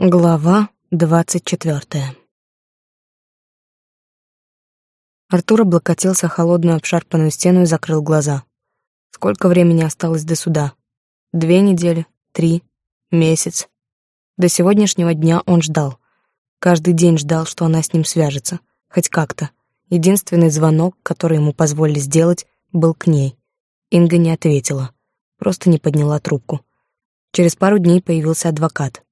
Глава двадцать четвертая. Артур облокотился холодную обшарпанную стену и закрыл глаза. Сколько времени осталось до суда? Две недели? Три? Месяц? До сегодняшнего дня он ждал. Каждый день ждал, что она с ним свяжется. Хоть как-то. Единственный звонок, который ему позволили сделать, был к ней. Инга не ответила. Просто не подняла трубку. Через пару дней появился адвокат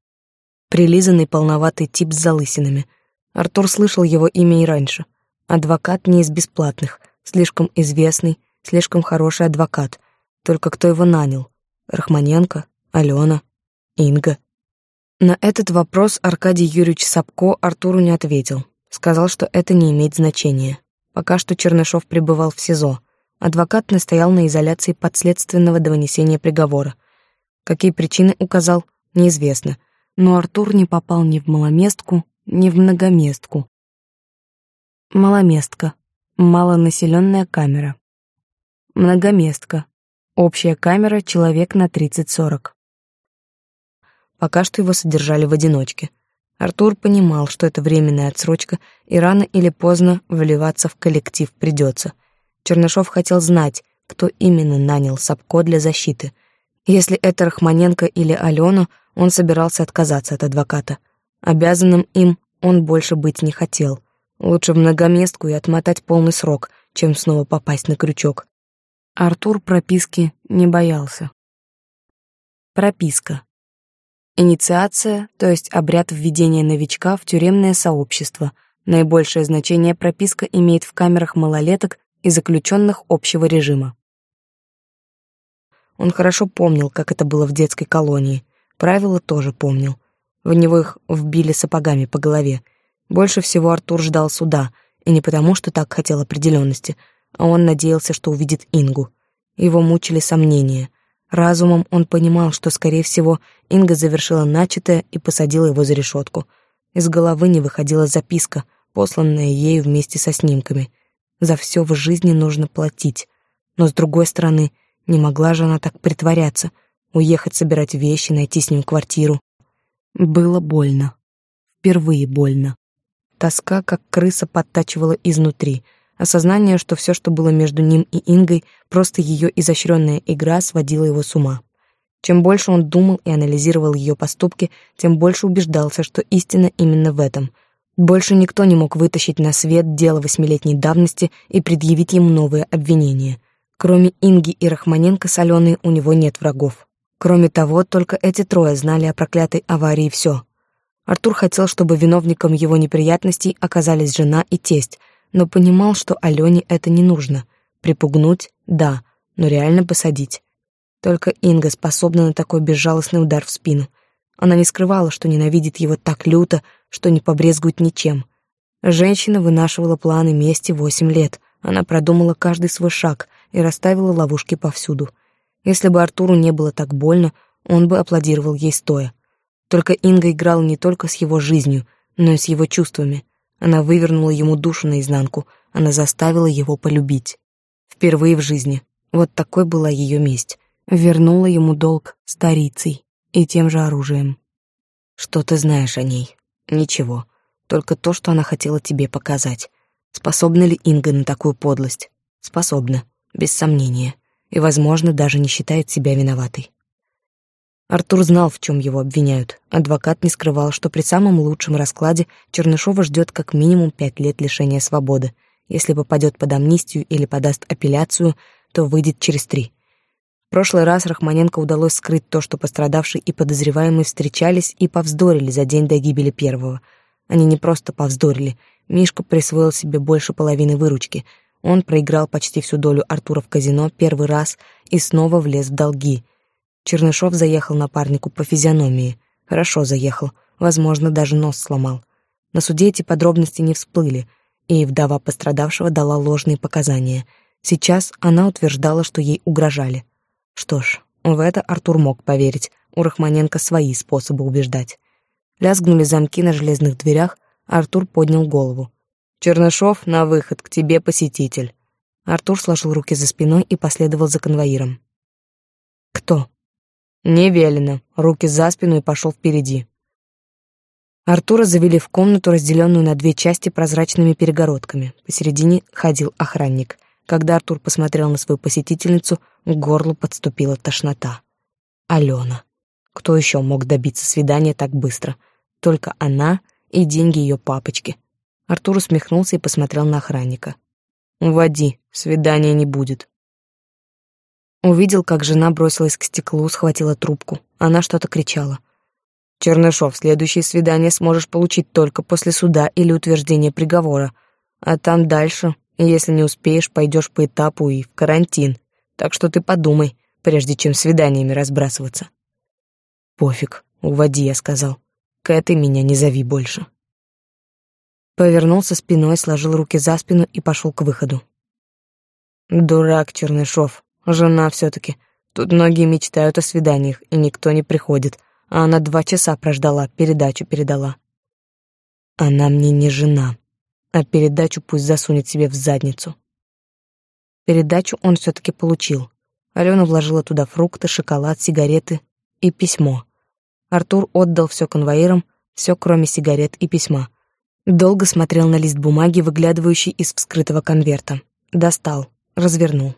прилизанный полноватый тип с залысинами. Артур слышал его имя и раньше. Адвокат не из бесплатных, слишком известный, слишком хороший адвокат. Только кто его нанял? Рахманенко? Алена? Инга? На этот вопрос Аркадий Юрьевич Сапко Артуру не ответил. Сказал, что это не имеет значения. Пока что Чернышов пребывал в СИЗО. Адвокат настоял на изоляции подследственного до вынесения приговора. Какие причины указал, неизвестно — но Артур не попал ни в маломестку, ни в многоместку. Маломестка. Малонаселенная камера. Многоместка. Общая камера человек на 30-40. Пока что его содержали в одиночке. Артур понимал, что это временная отсрочка, и рано или поздно вливаться в коллектив придется. Чернышов хотел знать, кто именно нанял Сапко для защиты. Если это Рахманенко или Алена, он собирался отказаться от адвоката. Обязанным им он больше быть не хотел. Лучше в многоместку и отмотать полный срок, чем снова попасть на крючок. Артур прописки не боялся. Прописка. Инициация, то есть обряд введения новичка в тюремное сообщество. Наибольшее значение прописка имеет в камерах малолеток и заключенных общего режима. Он хорошо помнил, как это было в детской колонии. Правила тоже помнил. В него их вбили сапогами по голове. Больше всего Артур ждал суда, и не потому, что так хотел определенности, а он надеялся, что увидит Ингу. Его мучили сомнения. Разумом он понимал, что, скорее всего, Инга завершила начатое и посадила его за решетку. Из головы не выходила записка, посланная ею вместе со снимками. За все в жизни нужно платить. Но, с другой стороны, не могла же она так притворяться — уехать собирать вещи, найти с ним квартиру. Было больно. Впервые больно. Тоска, как крыса, подтачивала изнутри. Осознание, что все, что было между ним и Ингой, просто ее изощренная игра сводила его с ума. Чем больше он думал и анализировал ее поступки, тем больше убеждался, что истина именно в этом. Больше никто не мог вытащить на свет дело восьмилетней давности и предъявить ему новые обвинения. Кроме Инги и Рахманенко с Аленой у него нет врагов. Кроме того, только эти трое знали о проклятой аварии все. Артур хотел, чтобы виновником его неприятностей оказались жена и тесть, но понимал, что Алене это не нужно. Припугнуть — да, но реально посадить. Только Инга способна на такой безжалостный удар в спину. Она не скрывала, что ненавидит его так люто, что не побрезгует ничем. Женщина вынашивала планы мести восемь лет. Она продумала каждый свой шаг и расставила ловушки повсюду — если бы Артуру не было так больно, он бы аплодировал ей стоя. Только Инга играла не только с его жизнью, но и с его чувствами. Она вывернула ему душу наизнанку, она заставила его полюбить. Впервые в жизни. Вот такой была ее месть. Вернула ему долг старицей и тем же оружием. Что ты знаешь о ней? Ничего. Только то, что она хотела тебе показать. Способна ли Инга на такую подлость? Способна, без сомнения и, возможно, даже не считает себя виноватой. Артур знал, в чем его обвиняют. Адвокат не скрывал, что при самом лучшем раскладе Чернышова ждет как минимум пять лет лишения свободы. Если попадет под амнистию или подаст апелляцию, то выйдет через три. В прошлый раз Рахманенко удалось скрыть то, что пострадавший и подозреваемый встречались и повздорили за день до гибели первого. Они не просто повздорили. Мишка присвоил себе больше половины выручки — он проиграл почти всю долю Артура в казино первый раз и снова влез в долги. Чернышов заехал напарнику по физиономии. Хорошо заехал, возможно, даже нос сломал. На суде эти подробности не всплыли, и вдова пострадавшего дала ложные показания. Сейчас она утверждала, что ей угрожали. Что ж, в это Артур мог поверить, у Рахманенко свои способы убеждать. Лязгнули замки на железных дверях, Артур поднял голову. Чернышов, на выход, к тебе посетитель. Артур сложил руки за спиной и последовал за конвоиром. Кто? Не велено. Руки за спину и пошел впереди. Артура завели в комнату, разделенную на две части прозрачными перегородками. Посередине ходил охранник. Когда Артур посмотрел на свою посетительницу, к горлу подступила тошнота. Алена. Кто еще мог добиться свидания так быстро? Только она и деньги ее папочки. Артур усмехнулся и посмотрел на охранника. «Уводи, свидания не будет». Увидел, как жена бросилась к стеклу, схватила трубку. Она что-то кричала. «Чернышов, следующее свидание сможешь получить только после суда или утверждения приговора. А там дальше, если не успеешь, пойдешь по этапу и в карантин. Так что ты подумай, прежде чем свиданиями разбрасываться». «Пофиг, уводи», — я сказал. «К этой меня не зови больше». Повернулся спиной, сложил руки за спину и пошел к выходу. Дурак Чернышов, жена все-таки. Тут многие мечтают о свиданиях, и никто не приходит, а она два часа прождала, передачу передала. Она мне не жена, а передачу пусть засунет себе в задницу. Передачу он все-таки получил. Алена вложила туда фрукты, шоколад, сигареты и письмо. Артур отдал все конвоирам, все кроме сигарет и письма. Долго смотрел на лист бумаги, выглядывающий из вскрытого конверта. Достал, развернул.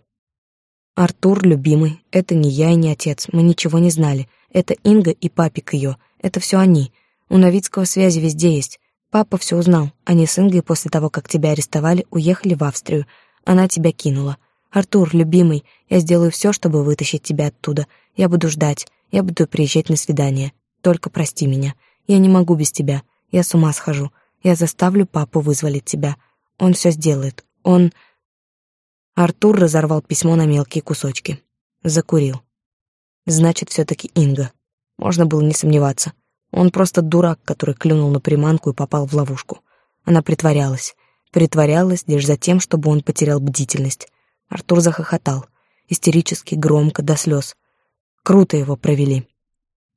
Артур, любимый, это не я и не отец, мы ничего не знали. Это Инга и папик ее, это все они. У Новицкого связи везде есть. Папа все узнал. Они с Ингой после того, как тебя арестовали, уехали в Австрию. Она тебя кинула. Артур, любимый, я сделаю все, чтобы вытащить тебя оттуда. Я буду ждать, я буду приезжать на свидание. Только прости меня. Я не могу без тебя. Я с ума схожу. Я заставлю папу вызволить тебя. Он все сделает. Он...» Артур разорвал письмо на мелкие кусочки. Закурил. Значит, все-таки Инга. Можно было не сомневаться. Он просто дурак, который клюнул на приманку и попал в ловушку. Она притворялась. Притворялась лишь за тем, чтобы он потерял бдительность. Артур захохотал. Истерически, громко, до слез. Круто его провели.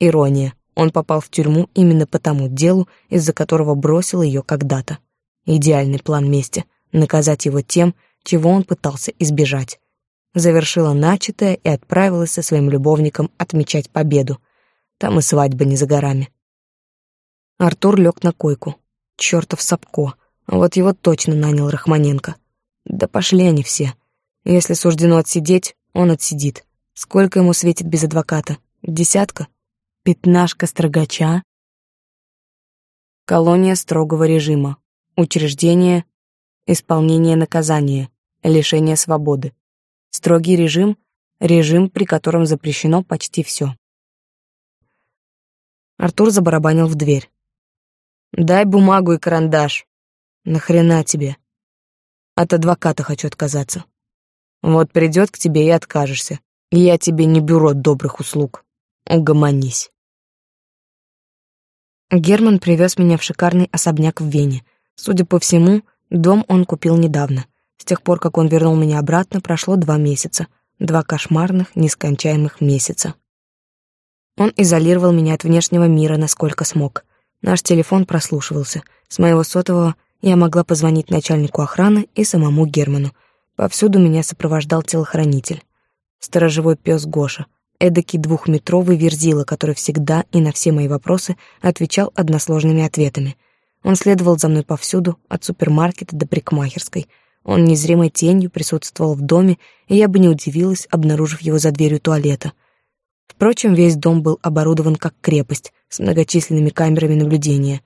Ирония. Он попал в тюрьму именно по тому делу, из-за которого бросил ее когда-то. Идеальный план мести — наказать его тем, чего он пытался избежать. Завершила начатое и отправилась со своим любовником отмечать победу. Там и свадьба не за горами. Артур лег на койку. Чертов Сапко. Вот его точно нанял Рахманенко. Да пошли они все. Если суждено отсидеть, он отсидит. Сколько ему светит без адвоката? Десятка? Пятнашка строгача, колония строгого режима, учреждение, исполнение наказания, лишение свободы. Строгий режим — режим, при котором запрещено почти все. Артур забарабанил в дверь. «Дай бумагу и карандаш». «Нахрена тебе?» «От адвоката хочу отказаться». «Вот придет к тебе и откажешься. Я тебе не бюро добрых услуг. Угомонись». Герман привез меня в шикарный особняк в Вене. Судя по всему, дом он купил недавно. С тех пор, как он вернул меня обратно, прошло два месяца. Два кошмарных, нескончаемых месяца. Он изолировал меня от внешнего мира, насколько смог. Наш телефон прослушивался. С моего сотового я могла позвонить начальнику охраны и самому Герману. Повсюду меня сопровождал телохранитель. Сторожевой пес Гоша — эдакий двухметровый верзила, который всегда и на все мои вопросы отвечал односложными ответами. Он следовал за мной повсюду, от супермаркета до парикмахерской. Он незримой тенью присутствовал в доме, и я бы не удивилась, обнаружив его за дверью туалета. Впрочем, весь дом был оборудован как крепость, с многочисленными камерами наблюдения.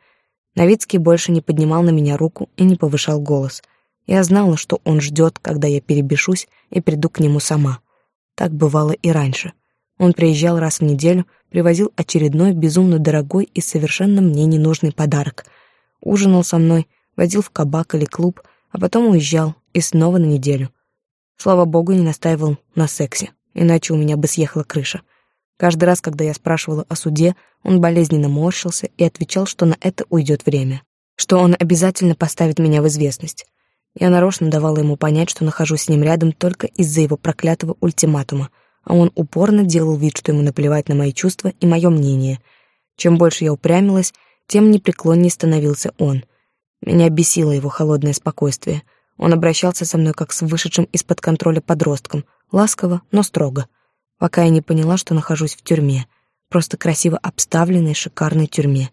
Новицкий больше не поднимал на меня руку и не повышал голос. Я знала, что он ждет, когда я перебешусь и приду к нему сама. Так бывало и раньше. Он приезжал раз в неделю, привозил очередной безумно дорогой и совершенно мне ненужный подарок. Ужинал со мной, водил в кабак или клуб, а потом уезжал и снова на неделю. Слава богу, не настаивал на сексе, иначе у меня бы съехала крыша. Каждый раз, когда я спрашивала о суде, он болезненно морщился и отвечал, что на это уйдет время, что он обязательно поставит меня в известность. Я нарочно давала ему понять, что нахожусь с ним рядом только из-за его проклятого ультиматума — а он упорно делал вид, что ему наплевать на мои чувства и мое мнение. Чем больше я упрямилась, тем непреклоннее становился он. Меня бесило его холодное спокойствие. Он обращался со мной как с вышедшим из-под контроля подростком, ласково, но строго, пока я не поняла, что нахожусь в тюрьме, просто красиво обставленной шикарной тюрьме.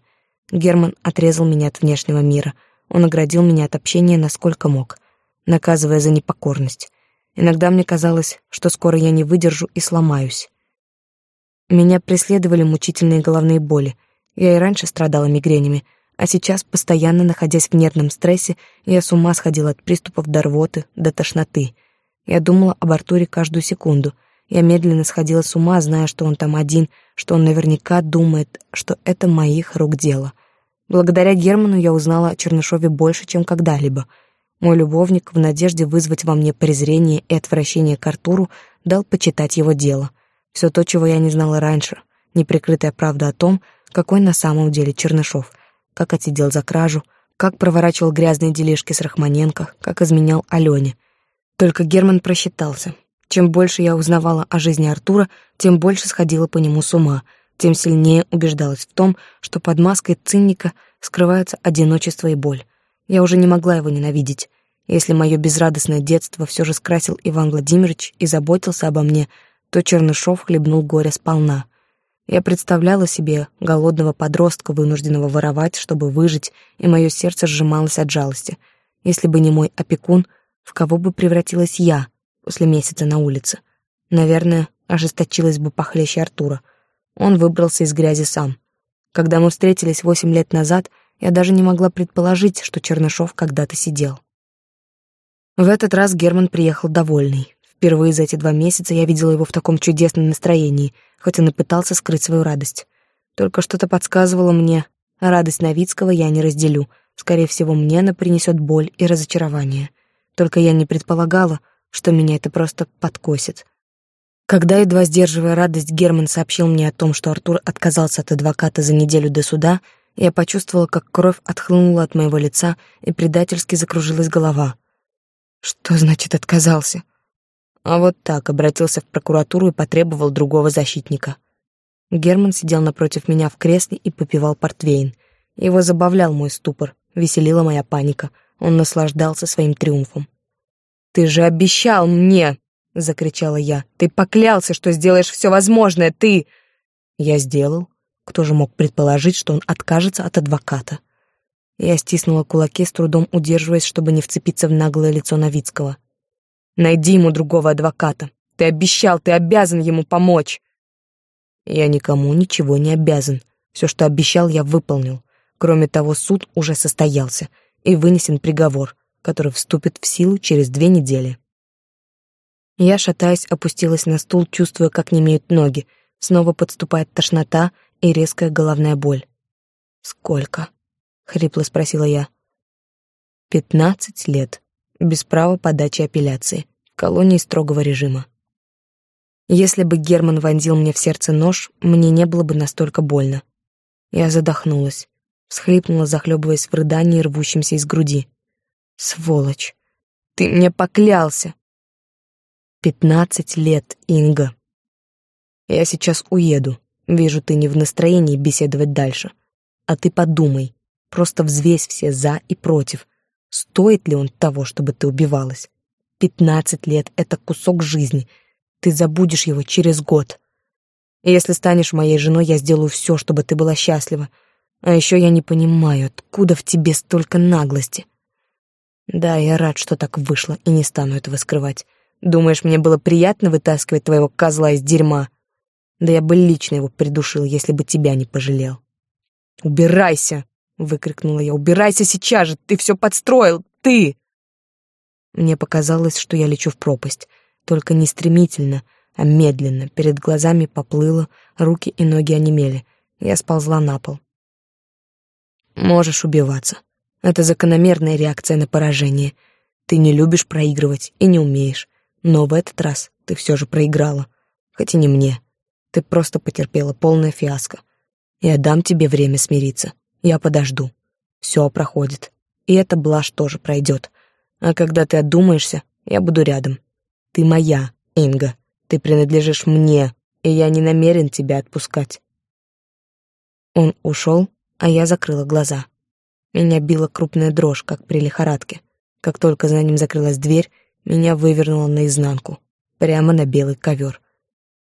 Герман отрезал меня от внешнего мира. Он оградил меня от общения насколько мог, наказывая за непокорность. Иногда мне казалось, что скоро я не выдержу и сломаюсь. Меня преследовали мучительные головные боли. Я и раньше страдала мигренями, а сейчас, постоянно находясь в нервном стрессе, я с ума сходила от приступов до рвоты, до тошноты. Я думала об Артуре каждую секунду. Я медленно сходила с ума, зная, что он там один, что он наверняка думает, что это моих рук дело. Благодаря Герману я узнала о Чернышове больше, чем когда-либо. Мой любовник, в надежде вызвать во мне презрение и отвращение к Артуру, дал почитать его дело — все то, чего я не знала раньше, неприкрытая правда о том, какой на самом деле Чернышов, как отсидел за кражу, как проворачивал грязные делишки с Рахманенко, как изменял Алене. Только Герман просчитался. Чем больше я узнавала о жизни Артура, тем больше сходила по нему с ума, тем сильнее убеждалась в том, что под маской цинника скрывается одиночество и боль. Я уже не могла его ненавидеть. Если мое безрадостное детство все же скрасил Иван Владимирович и заботился обо мне — то Чернышов хлебнул горе сполна. Я представляла себе голодного подростка, вынужденного воровать, чтобы выжить, и мое сердце сжималось от жалости. Если бы не мой опекун, в кого бы превратилась я после месяца на улице? Наверное, ожесточилась бы похлеще Артура. Он выбрался из грязи сам. Когда мы встретились восемь лет назад, я даже не могла предположить, что Чернышов когда-то сидел. В этот раз Герман приехал довольный. Впервые за эти два месяца я видела его в таком чудесном настроении, хоть он и пытался скрыть свою радость. Только что-то подсказывало мне, радость Новицкого я не разделю. Скорее всего, мне она принесет боль и разочарование. Только я не предполагала, что меня это просто подкосит. Когда, едва сдерживая радость, Герман сообщил мне о том, что Артур отказался от адвоката за неделю до суда, я почувствовала, как кровь отхлынула от моего лица и предательски закружилась голова. Что значит отказался? А вот так обратился в прокуратуру и потребовал другого защитника. Герман сидел напротив меня в кресле и попивал портвейн. Его забавлял мой ступор, веселила моя паника. Он наслаждался своим триумфом. «Ты же обещал мне!» — закричала я. «Ты поклялся, что сделаешь все возможное! Ты...» Я сделал. Кто же мог предположить, что он откажется от адвоката? Я стиснула кулаки, с трудом удерживаясь, чтобы не вцепиться в наглое лицо Новицкого. Найди ему другого адвоката. Ты обещал, ты обязан ему помочь. Я никому ничего не обязан. Все, что обещал, я выполнил. Кроме того, суд уже состоялся и вынесен приговор, который вступит в силу через две недели. Я, шатаясь, опустилась на стул, чувствуя, как немеют ноги. Снова подступает тошнота и резкая головная боль. «Сколько?» — хрипло спросила я. «Пятнадцать лет», без права подачи апелляции, в колонии строгого режима. Если бы Герман вонзил мне в сердце нож, мне не было бы настолько больно. Я задохнулась, всхлипнула, захлебываясь в рыдании, рвущемся из груди. «Сволочь! Ты мне поклялся!» «Пятнадцать лет, Инга. Я сейчас уеду. Вижу, ты не в настроении беседовать дальше. А ты подумай, просто взвесь все «за» и «против», Стоит ли он того, чтобы ты убивалась? Пятнадцать лет — это кусок жизни. Ты забудешь его через год. Если станешь моей женой, я сделаю все, чтобы ты была счастлива. А еще я не понимаю, откуда в тебе столько наглости. Да, я рад, что так вышло, и не стану этого скрывать. Думаешь, мне было приятно вытаскивать твоего козла из дерьма? Да я бы лично его придушил, если бы тебя не пожалел. Убирайся! выкрикнула я. Убирайся сейчас же, ты все подстроил, ты. Мне показалось, что я лечу в пропасть, только не стремительно, а медленно. Перед глазами поплыло, руки и ноги онемели. Я сползла на пол. Можешь убиваться. Это закономерная реакция на поражение. Ты не любишь проигрывать и не умеешь. Но в этот раз ты все же проиграла. Хоть и не мне. Ты просто потерпела полное фиаско. Я дам тебе время смириться. Я подожду. Все проходит. И эта блажь тоже пройдет. А когда ты отдумаешься, я буду рядом. Ты моя, Инга. Ты принадлежишь мне, и я не намерен тебя отпускать. Он ушел, а я закрыла глаза. Меня била крупная дрожь, как при лихорадке. Как только за ним закрылась дверь, меня вывернуло наизнанку, прямо на белый ковер.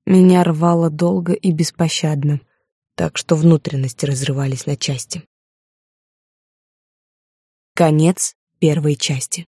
Меня рвало долго и беспощадно, так что внутренности разрывались на части. Конец первой части.